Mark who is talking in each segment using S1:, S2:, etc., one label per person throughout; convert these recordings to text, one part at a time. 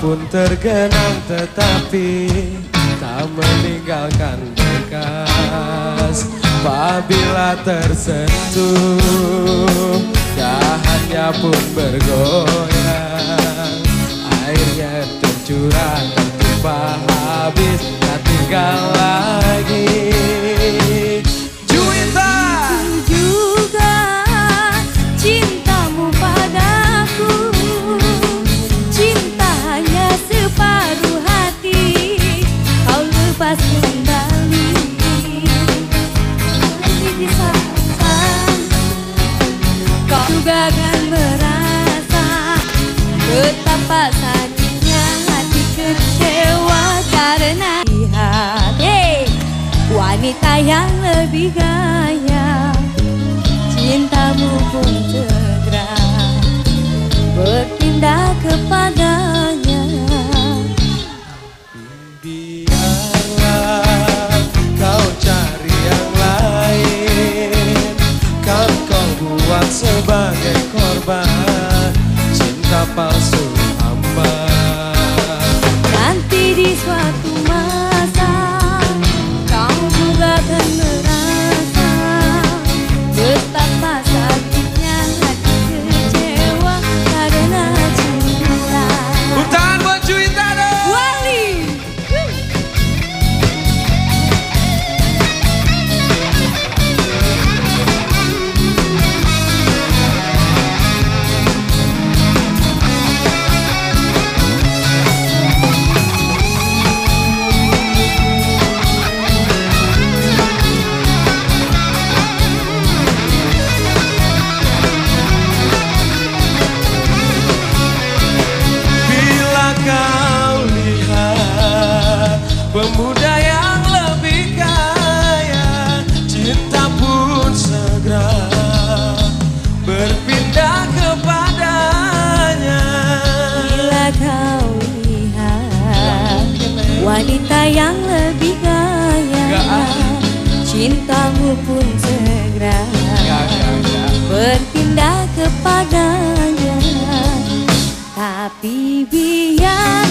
S1: pun tergenang tetapi tak meninggalkan bekas Apabila tersentuh dahannya pun bergoyang
S2: akan merasa Betapa sakitnya hati kecewa Karena lihat hey, Wanita yang lebih gaya. Cintamu pun segera
S1: sebagai korban. Cinta palsu Berpindah kepadanya.
S2: Bila kau lihat Wanita yang lebih kaya Cintamu pun segera Berpindah kepadanya. Tapi biarlah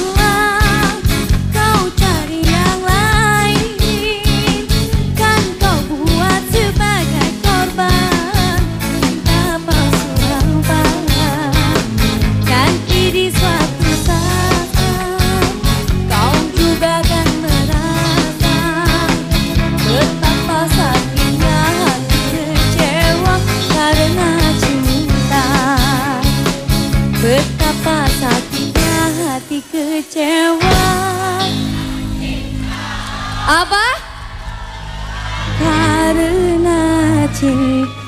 S2: Betapa sakitnya hati kecewa Apa? Karena cinta